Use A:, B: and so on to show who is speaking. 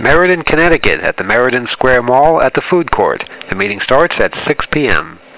A: Meriden, Connecticut, at the Meriden Square Mall at the food court. The meeting starts at 6 p.m.